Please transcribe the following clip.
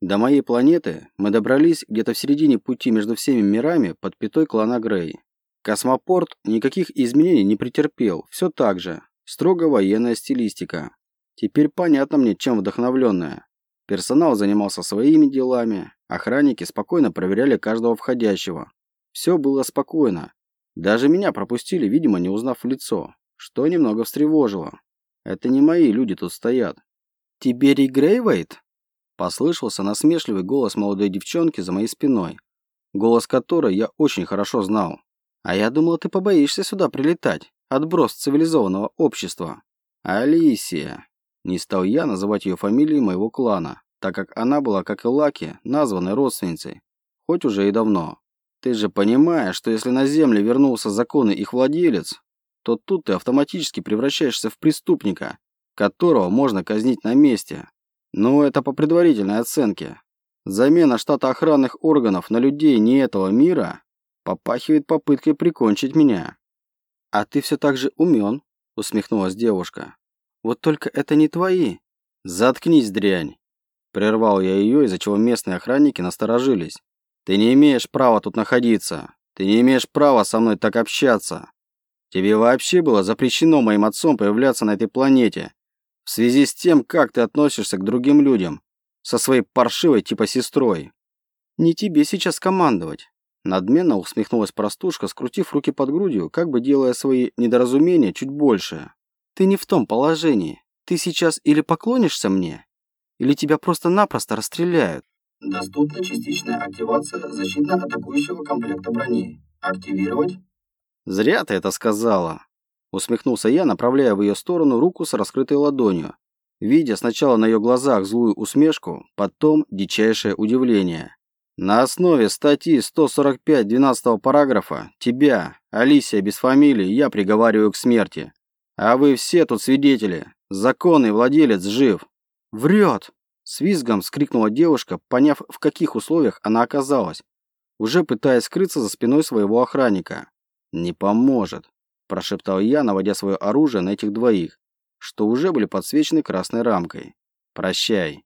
До моей планеты мы добрались где-то в середине пути между всеми мирами под пятой клана Грей. Космопорт никаких изменений не претерпел, все так же, строго военная стилистика. Теперь понятно мне, чем вдохновленная. Персонал занимался своими делами, охранники спокойно проверяли каждого входящего. Все было спокойно. Даже меня пропустили, видимо, не узнав лицо, что немного встревожило. Это не мои люди тут стоят. «Тиберий Грейвейт?» Послышался насмешливый голос молодой девчонки за моей спиной, голос которой я очень хорошо знал. «А я думал, ты побоишься сюда прилетать, отброс цивилизованного общества». «Алисия». Не стал я называть ее фамилией моего клана, так как она была, как и Лаки, названной родственницей, хоть уже и давно. Ты же понимаешь, что если на Земле вернулся законный их владелец, то тут ты автоматически превращаешься в преступника, которого можно казнить на месте. Но это по предварительной оценке. Замена штата охранных органов на людей не этого мира попахивает попыткой прикончить меня. «А ты все так же умен», — усмехнулась девушка. «Вот только это не твои». «Заткнись, дрянь!» Прервал я ее, из-за чего местные охранники насторожились. «Ты не имеешь права тут находиться. Ты не имеешь права со мной так общаться. Тебе вообще было запрещено моим отцом появляться на этой планете в связи с тем, как ты относишься к другим людям, со своей паршивой типа сестрой. Не тебе сейчас командовать. Надменно усмехнулась простушка, скрутив руки под грудью, как бы делая свои недоразумения чуть больше. Ты не в том положении. Ты сейчас или поклонишься мне, или тебя просто-напросто расстреляют. Доступна частичная активация защитно-атакующего комплекта брони. Активировать? Зря ты это сказала. Усмехнулся я, направляя в ее сторону руку с раскрытой ладонью, видя сначала на ее глазах злую усмешку, потом дичайшее удивление. На основе статьи 145 12 параграфа тебя, Алисия без фамилии, я приговариваю к смерти. А вы все тут свидетели. Законный владелец жив. Врет! С визгом скрикнула девушка, поняв, в каких условиях она оказалась, уже пытаясь скрыться за спиной своего охранника. «Не поможет прошептал я, наводя свое оружие на этих двоих, что уже были подсвечены красной рамкой. «Прощай».